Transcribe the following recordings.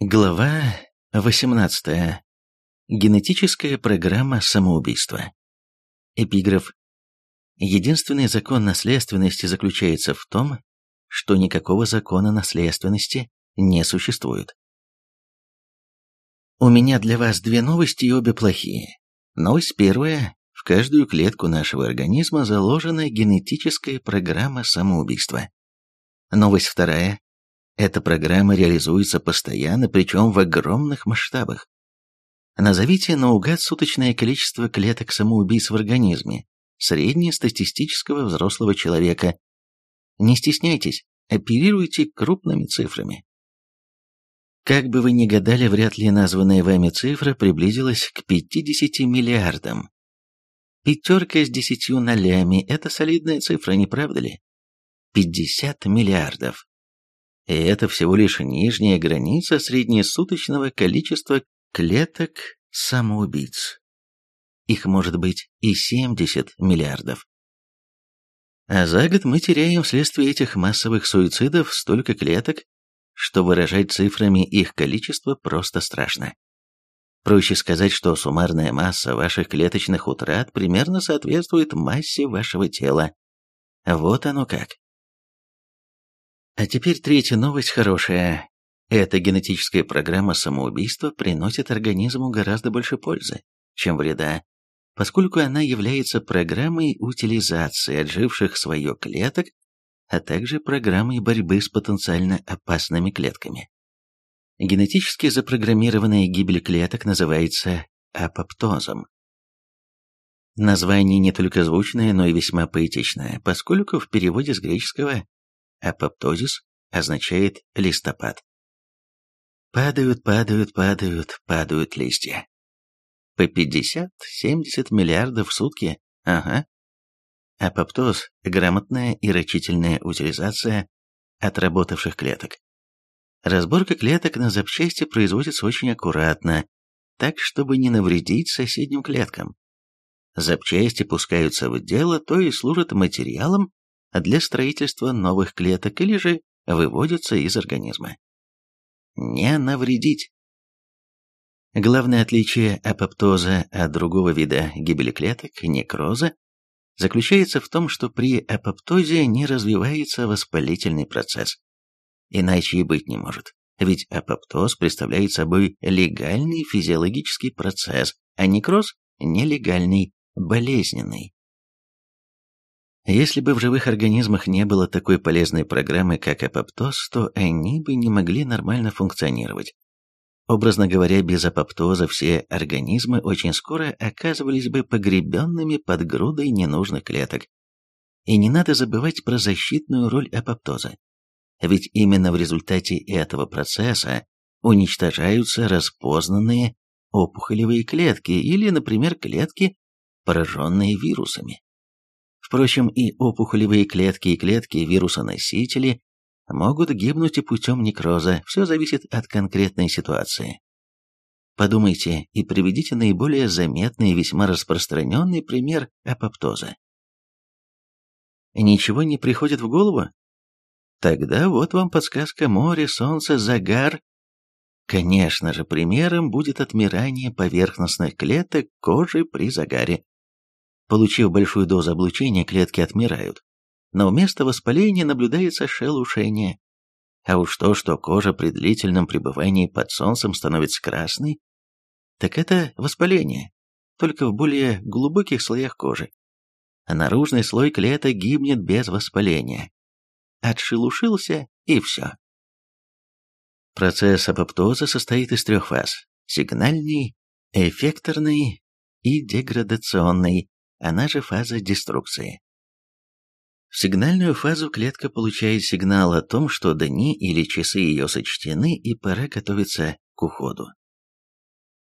Глава 18. Генетическая программа самоубийства. Эпиграф. Единственный закон наследственности заключается в том, что никакого закона наследственности не существует. У меня для вас две новости и обе плохие. Новость первая. В каждую клетку нашего организма заложена генетическая программа самоубийства. Новость вторая. Эта программа реализуется постоянно, причем в огромных масштабах. Назовите наугад суточное количество клеток самоубийц в организме среднестатистического взрослого человека. Не стесняйтесь, оперируйте крупными цифрами. Как бы вы ни гадали, вряд ли названная вами цифра приблизилась к 50 миллиардам. Пятерка с десятью нолями – это солидная цифра, не правда ли? 50 миллиардов. И это всего лишь нижняя граница среднесуточного количества клеток самоубийц. Их может быть и 70 миллиардов. А за год мы теряем вследствие этих массовых суицидов столько клеток, что выражать цифрами их количество просто страшно. Проще сказать, что суммарная масса ваших клеточных утрат примерно соответствует массе вашего тела. Вот оно как. А теперь третья новость хорошая. Эта генетическая программа самоубийства приносит организму гораздо больше пользы, чем вреда, поскольку она является программой утилизации отживших свое клеток, а также программой борьбы с потенциально опасными клетками. Генетически запрограммированная гибель клеток называется апоптозом. Название не только звучное, но и весьма поэтичное, поскольку в переводе с греческого Апоптозис означает листопад. Падают, падают, падают, падают листья. По 50-70 миллиардов в сутки, ага. Апоптоз – грамотная и рачительная утилизация отработавших клеток. Разборка клеток на запчасти производится очень аккуратно, так, чтобы не навредить соседним клеткам. Запчасти пускаются в дело, то и служат материалом для строительства новых клеток или же выводятся из организма. Не навредить. Главное отличие апоптоза от другого вида гибели клеток, некроза, заключается в том, что при апоптозе не развивается воспалительный процесс. Иначе и быть не может. Ведь апоптоз представляет собой легальный физиологический процесс, а некроз – нелегальный, болезненный. Если бы в живых организмах не было такой полезной программы, как апоптоз, то они бы не могли нормально функционировать. Образно говоря, без апоптоза все организмы очень скоро оказывались бы погребенными под грудой ненужных клеток. И не надо забывать про защитную роль апоптоза. Ведь именно в результате этого процесса уничтожаются распознанные опухолевые клетки или, например, клетки, пораженные вирусами. Впрочем, и опухолевые клетки и клетки-вирусоносители могут гибнуть и путем некроза, все зависит от конкретной ситуации. Подумайте и приведите наиболее заметный и весьма распространенный пример апоптоза. Ничего не приходит в голову? Тогда вот вам подсказка море, солнце, загар. Конечно же, примером будет отмирание поверхностных клеток кожи при загаре. Получив большую дозу облучения, клетки отмирают, но вместо воспаления наблюдается шелушение. А уж то, что кожа при длительном пребывании под солнцем становится красной, так это воспаление, только в более глубоких слоях кожи. А наружный слой клеток гибнет без воспаления. Отшелушился и все. Процесс апоптоза состоит из трех фаз – сигнальный, эффекторный и деградационный, она же фаза деструкции. В сигнальную фазу клетка получает сигнал о том, что дни или часы ее сочтены и пора готовиться к уходу.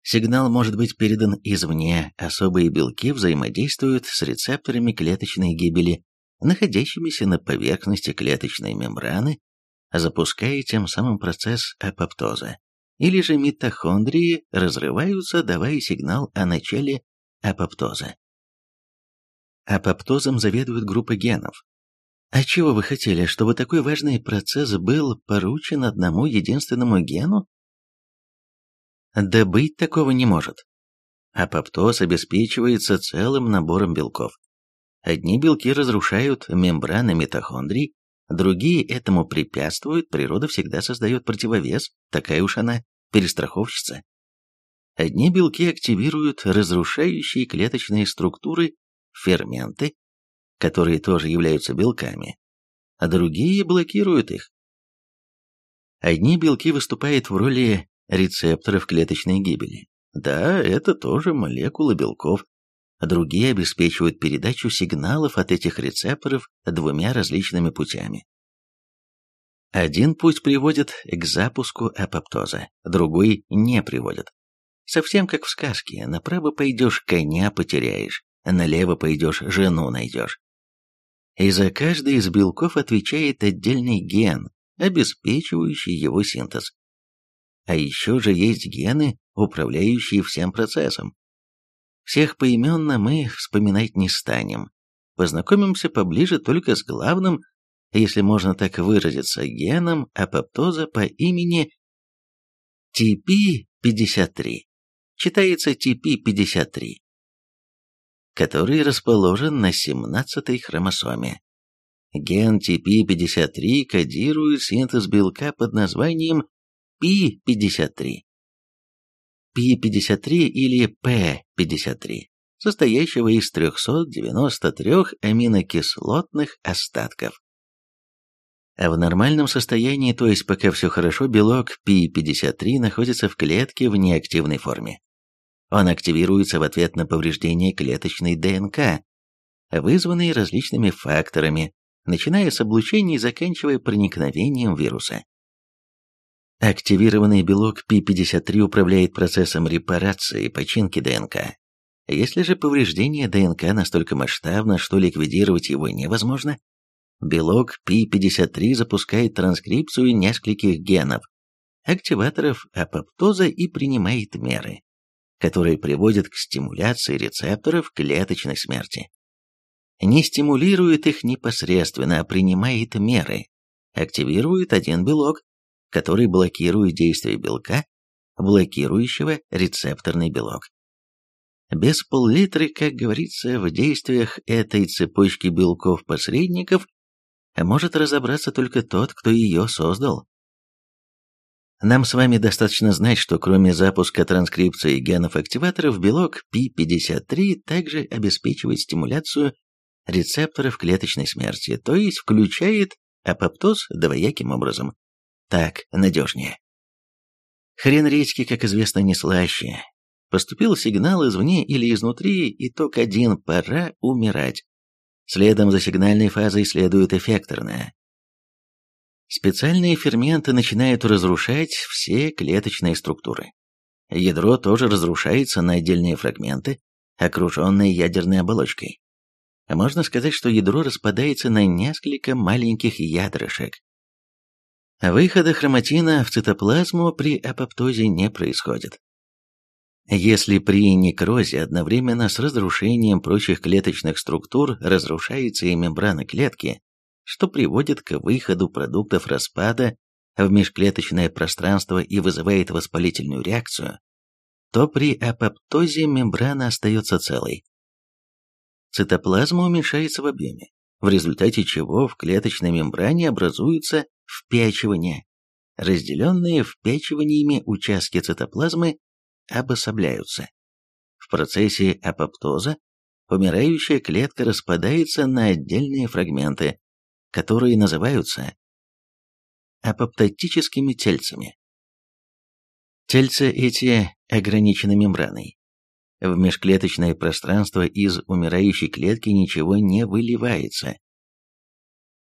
Сигнал может быть передан извне, особые белки взаимодействуют с рецепторами клеточной гибели, находящимися на поверхности клеточной мембраны, запуская тем самым процесс апоптоза. Или же митохондрии разрываются, давая сигнал о начале апоптоза. Апоптозом заведует группа генов. А чего вы хотели, чтобы такой важный процесс был поручен одному единственному гену? Да быть такого не может. Апоптоз обеспечивается целым набором белков. Одни белки разрушают мембраны митохондрий, другие этому препятствуют, природа всегда создает противовес, такая уж она, перестраховщица. Одни белки активируют разрушающие клеточные структуры, ферменты, которые тоже являются белками, а другие блокируют их. Одни белки выступают в роли рецепторов клеточной гибели. Да, это тоже молекулы белков. Другие обеспечивают передачу сигналов от этих рецепторов двумя различными путями. Один путь приводит к запуску апоптоза, другой не приводит. Совсем как в сказке, направо пойдешь, коня потеряешь, налево пойдешь, жену найдешь. И за каждый из белков отвечает отдельный ген, обеспечивающий его синтез. А еще же есть гены, управляющие всем процессом. Всех поименно мы вспоминать не станем. Познакомимся поближе только с главным, если можно так выразиться, геном апоптоза по имени TP53 читается TP53, который расположен на 17-й хромосоме. Ген TP53 кодирует синтез белка под названием P53. P53 или P53, состоящего из 393 аминокислотных остатков. А в нормальном состоянии, то есть пока все хорошо, белок P53 находится в клетке в неактивной форме. Он активируется в ответ на повреждение клеточной ДНК, вызванные различными факторами, начиная с облучения и заканчивая проникновением вируса. Активированный белок P53 управляет процессом репарации и починки ДНК. Если же повреждение ДНК настолько масштабно, что ликвидировать его невозможно, белок P53 запускает транскрипцию нескольких генов, активаторов апоптоза и принимает меры которые приводят к стимуляции рецепторов клеточной смерти. Не стимулирует их непосредственно, а принимает меры. Активирует один белок, который блокирует действие белка, блокирующего рецепторный белок. Без пол-литры, как говорится, в действиях этой цепочки белков-посредников может разобраться только тот, кто ее создал. Нам с вами достаточно знать, что кроме запуска транскрипции генов-активаторов, белок P53 также обеспечивает стимуляцию рецепторов клеточной смерти, то есть включает апоптоз двояким образом. Так надежнее. Хрен редьки, как известно, не слаще. Поступил сигнал извне или изнутри, итог один – пора умирать. Следом за сигнальной фазой следует эффекторная, Специальные ферменты начинают разрушать все клеточные структуры. Ядро тоже разрушается на отдельные фрагменты, окруженные ядерной оболочкой. Можно сказать, что ядро распадается на несколько маленьких ядрышек. Выхода хроматина в цитоплазму при апоптозе не происходит. Если при некрозе одновременно с разрушением прочих клеточных структур разрушается и мембрана клетки, что приводит к выходу продуктов распада в межклеточное пространство и вызывает воспалительную реакцию, то при апоптозе мембрана остается целой. Цитоплазма уменьшается в объеме, в результате чего в клеточной мембране образуются впячивания. Разделенные впячиваниями участки цитоплазмы обособляются. В процессе апоптоза умирающая клетка распадается на отдельные фрагменты, которые называются апоптотическими тельцами. Тельца эти ограничены мембраной. В межклеточное пространство из умирающей клетки ничего не выливается.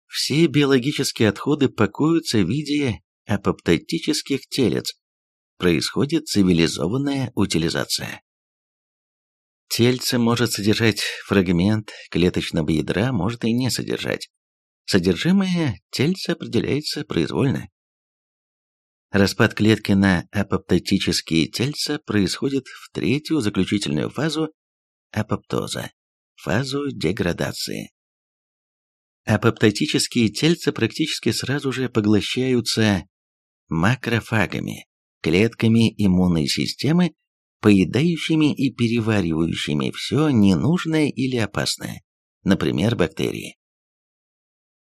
Все биологические отходы пакуются в виде апоптотических телец. Происходит цивилизованная утилизация. Тельце может содержать фрагмент клеточного ядра, может и не содержать. Содержимое тельца определяется произвольно. Распад клетки на апоптотические тельца происходит в третью заключительную фазу апоптоза, фазу деградации. Апоптотические тельца практически сразу же поглощаются макрофагами, клетками иммунной системы, поедающими и переваривающими все ненужное или опасное, например, бактерии.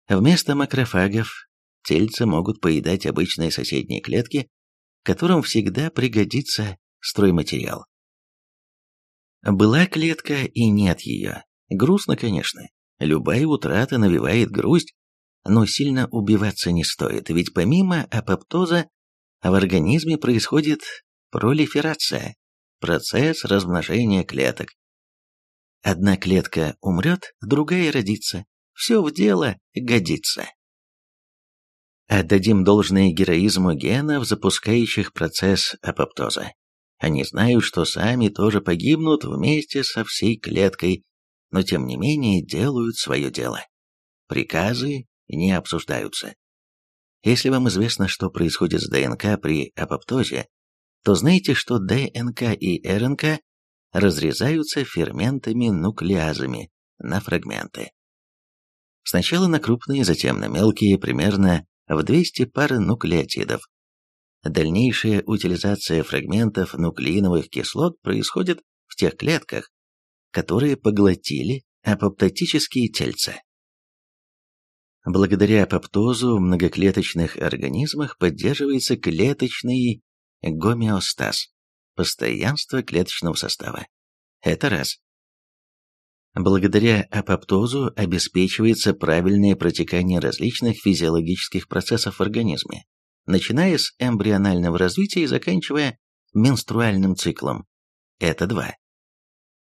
Вместо макрофагов тельцы могут поедать обычные соседние клетки, которым всегда пригодится стройматериал. Была клетка и нет ее. Грустно, конечно. Любая утрата навевает грусть, но сильно убиваться не стоит, ведь помимо апоптоза в организме происходит пролиферация, процесс размножения клеток. Одна клетка умрет, другая родится. Все в дело годится. Отдадим должное героизму генов, запускающих процесс апоптоза. Они знают, что сами тоже погибнут вместе со всей клеткой, но тем не менее делают свое дело. Приказы не обсуждаются. Если вам известно, что происходит с ДНК при апоптозе, то знаете, что ДНК и РНК разрезаются ферментами-нуклеазами на фрагменты. Сначала на крупные, затем на мелкие, примерно в 200 пар нуклеотидов. Дальнейшая утилизация фрагментов нуклеиновых кислот происходит в тех клетках, которые поглотили апоптотические тельца. Благодаря апоптозу в многоклеточных организмах поддерживается клеточный гомеостаз, постоянство клеточного состава. Это раз. Благодаря апоптозу обеспечивается правильное протекание различных физиологических процессов в организме, начиная с эмбрионального развития и заканчивая менструальным циклом. Это два.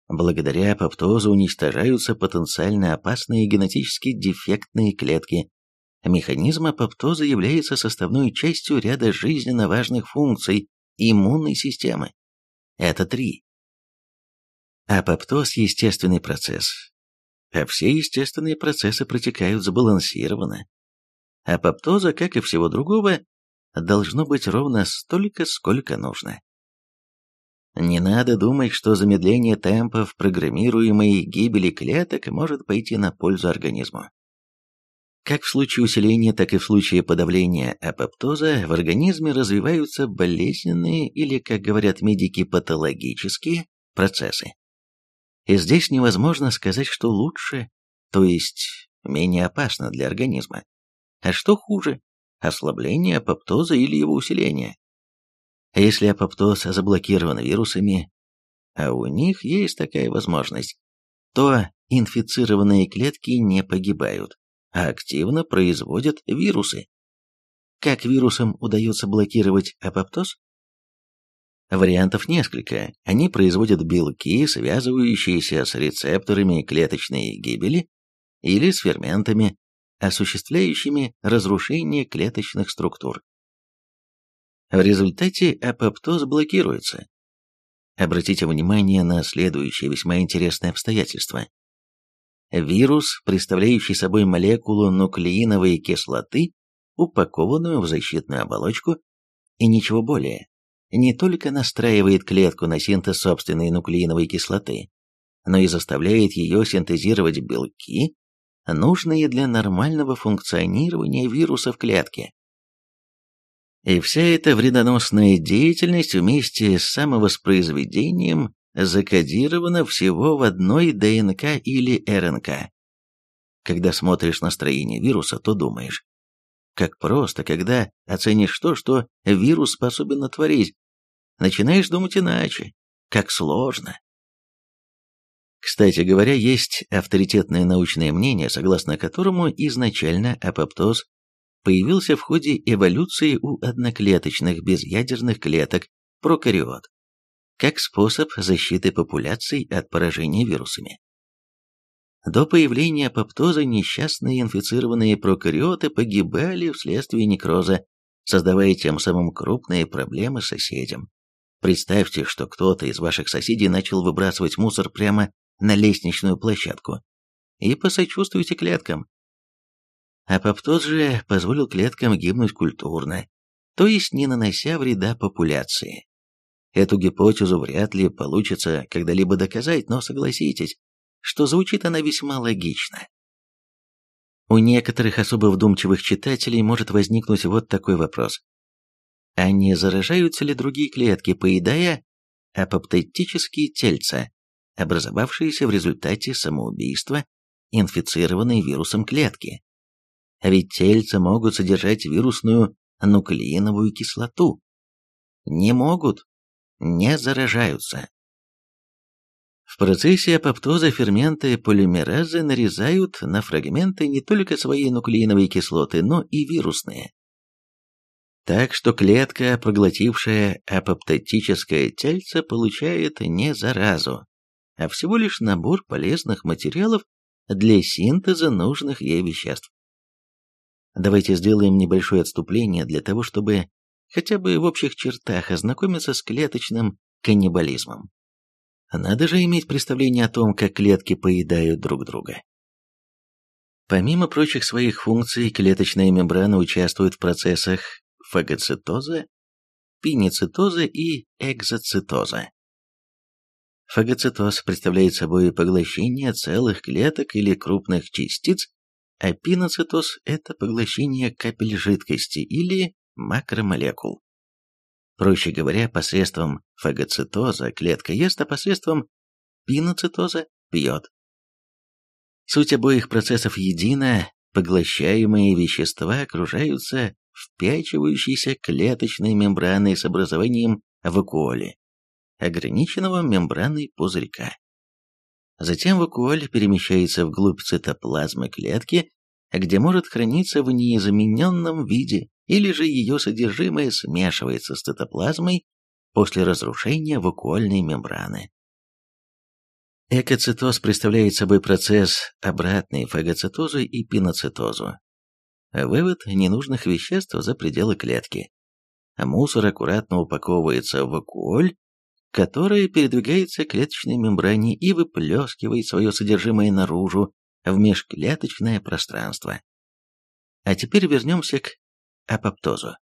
Благодаря апоптозу уничтожаются потенциально опасные генетически дефектные клетки. Механизм апоптоза является составной частью ряда жизненно важных функций иммунной системы. Это три. Апоптоз – естественный процесс, а все естественные процессы протекают сбалансированно. Апоптоза, как и всего другого, должно быть ровно столько, сколько нужно. Не надо думать, что замедление темпов программируемой гибели клеток может пойти на пользу организму. Как в случае усиления, так и в случае подавления апоптоза в организме развиваются болезненные или, как говорят медики, патологические процессы. И здесь невозможно сказать, что лучше, то есть менее опасно для организма. А что хуже, ослабление апоптоза или его усиление? А если апоптоз заблокирован вирусами, а у них есть такая возможность, то инфицированные клетки не погибают, а активно производят вирусы. Как вирусам удается блокировать апоптоз? Вариантов несколько. Они производят белки, связывающиеся с рецепторами клеточной гибели или с ферментами, осуществляющими разрушение клеточных структур. В результате апоптоз блокируется. Обратите внимание на следующее весьма интересное обстоятельство. Вирус, представляющий собой молекулу нуклеиновой кислоты, упакованную в защитную оболочку, и ничего более, не только настраивает клетку на синтез собственной нуклеиновой кислоты, но и заставляет ее синтезировать белки, нужные для нормального функционирования вируса в клетке. И вся эта вредоносная деятельность вместе с самовоспроизведением закодирована всего в одной ДНК или РНК. Когда смотришь на строение вируса, то думаешь, как просто, когда оценишь то, что вирус способен натворить, начинаешь думать иначе. Как сложно. Кстати говоря, есть авторитетное научное мнение, согласно которому изначально апоптоз появился в ходе эволюции у одноклеточных безъядерных клеток прокариот, как способ защиты популяций от поражения вирусами. До появления апоптоза несчастные инфицированные прокариоты погибали вследствие некроза, создавая тем самым крупные проблемы соседям. Представьте, что кто-то из ваших соседей начал выбрасывать мусор прямо на лестничную площадку. И посочувствуйте клеткам. Апоптоз же позволил клеткам гибнуть культурно, то есть не нанося вреда популяции. Эту гипотезу вряд ли получится когда-либо доказать, но согласитесь, что звучит она весьма логично. У некоторых особо вдумчивых читателей может возникнуть вот такой вопрос. А не заражаются ли другие клетки, поедая апоптотические тельца, образовавшиеся в результате самоубийства инфицированной вирусом клетки? А ведь тельца могут содержать вирусную нуклеиновую кислоту. Не могут, не заражаются. В процессе апоптоза ферменты полимеразы нарезают на фрагменты не только свои нуклеиновые кислоты, но и вирусные. Так что клетка, проглотившая апоптотическое тельце, получает не заразу, а всего лишь набор полезных материалов для синтеза нужных ей веществ. Давайте сделаем небольшое отступление для того, чтобы хотя бы в общих чертах ознакомиться с клеточным каннибализмом. Надо же иметь представление о том, как клетки поедают друг друга. Помимо прочих своих функций, клеточная мембрана участвует в процессах фагоцитоза, пиницитоза и экзоцитоза. Фагоцитоз представляет собой поглощение целых клеток или крупных частиц, а пиноцитоз – это поглощение капель жидкости или макромолекул. Проще говоря, посредством фагоцитоза клетка ест, а посредством пиноцитоза пьет. Суть обоих процессов едина, поглощаемые вещества окружаются впячивающейся клеточной мембраной с образованием вакуоли, ограниченного мембраной пузырька. Затем вакуоль перемещается вглубь цитоплазмы клетки, где может храниться в неизмененном виде или же ее содержимое смешивается с цитоплазмой после разрушения вакуольной мембраны. Экоцитоз представляет собой процесс, обратный фагоцитозу и пиноцитозу. Вывод ненужных веществ за пределы клетки. Мусор аккуратно упаковывается в вакуоль, которая передвигается к клеточной мембране и выплескивает свое содержимое наружу в межклеточное пространство. А теперь вернемся к апоптозу.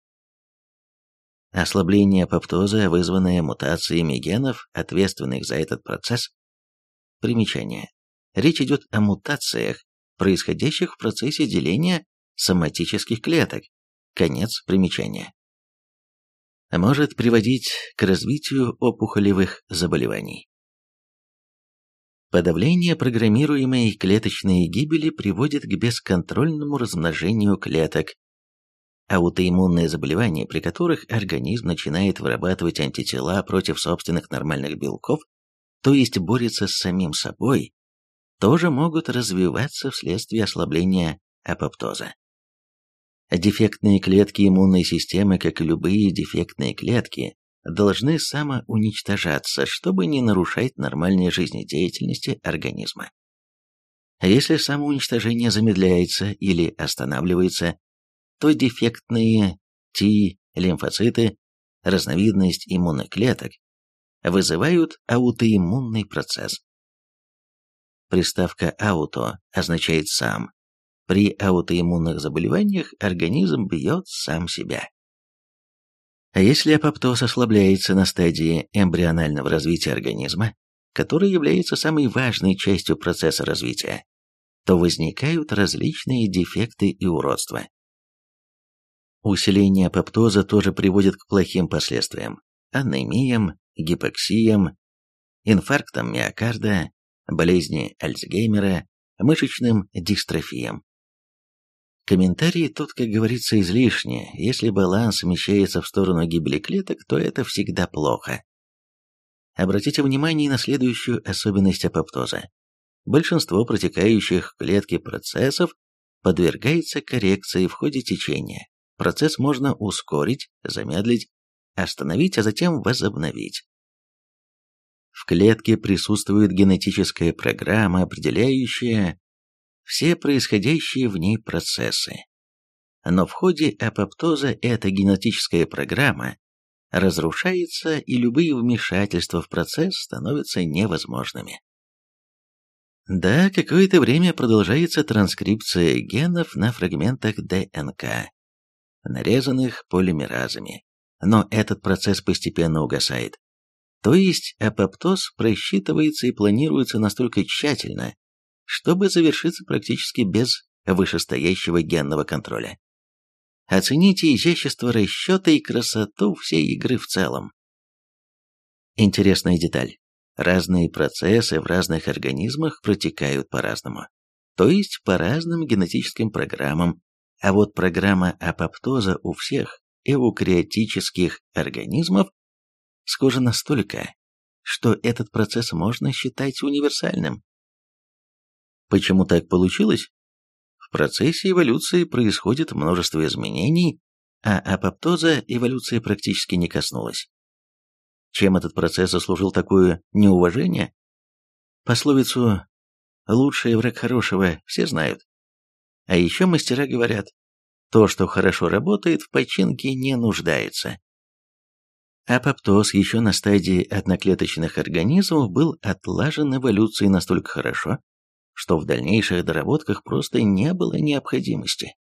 Ослабление апоптоза, вызванное мутациями генов, ответственных за этот процесс. Примечание. Речь идет о мутациях, происходящих в процессе деления соматических клеток. Конец примечания. Может приводить к развитию опухолевых заболеваний. Подавление программируемой клеточной гибели приводит к бесконтрольному размножению клеток, аутоиммунные заболевания, при которых организм начинает вырабатывать антитела против собственных нормальных белков, то есть борется с самим собой, тоже могут развиваться вследствие ослабления апоптоза. Дефектные клетки иммунной системы, как и любые дефектные клетки, должны самоуничтожаться, чтобы не нарушать нормальной жизнедеятельности организма. Если самоуничтожение замедляется или останавливается, то дефектные Т-лимфоциты, разновидность иммунных клеток, вызывают аутоиммунный процесс. Приставка «ауто» означает «сам». При аутоиммунных заболеваниях организм бьет сам себя. А если апоптоз ослабляется на стадии эмбрионального развития организма, который является самой важной частью процесса развития, то возникают различные дефекты и уродства. Усиление апоптоза тоже приводит к плохим последствиям – анемиям, гипоксиям, инфарктам миокарда, болезни Альцгеймера, мышечным дистрофиям. Комментарии тут, как говорится, излишни. Если баланс смещается в сторону гибели клеток, то это всегда плохо. Обратите внимание на следующую особенность апоптоза. Большинство протекающих в клетке процессов подвергается коррекции в ходе течения. Процесс можно ускорить, замедлить, остановить, а затем возобновить. В клетке присутствует генетическая программа, определяющая все происходящие в ней процессы. Но в ходе апоптоза эта генетическая программа разрушается, и любые вмешательства в процесс становятся невозможными. Да, какое-то время продолжается транскрипция генов на фрагментах ДНК, нарезанных полимеразами. Но этот процесс постепенно угасает. То есть апоптоз просчитывается и планируется настолько тщательно, чтобы завершиться практически без вышестоящего генного контроля. Оцените изящество расчета и красоту всей игры в целом. Интересная деталь. Разные процессы в разных организмах протекают по-разному. То есть по разным генетическим программам, а вот программа апоптоза у всех эукариотических организмов схожа настолько, что этот процесс можно считать универсальным. Почему так получилось? В процессе эволюции происходит множество изменений, а апоптоза эволюции практически не коснулась. Чем этот процесс заслужил такое неуважение? Пословицу «лучший враг хорошего» все знают. А еще мастера говорят, то, что хорошо работает, в починке не нуждается. Апоптоз еще на стадии одноклеточных организмов был отлажен эволюцией настолько хорошо, что в дальнейших доработках просто не было необходимости.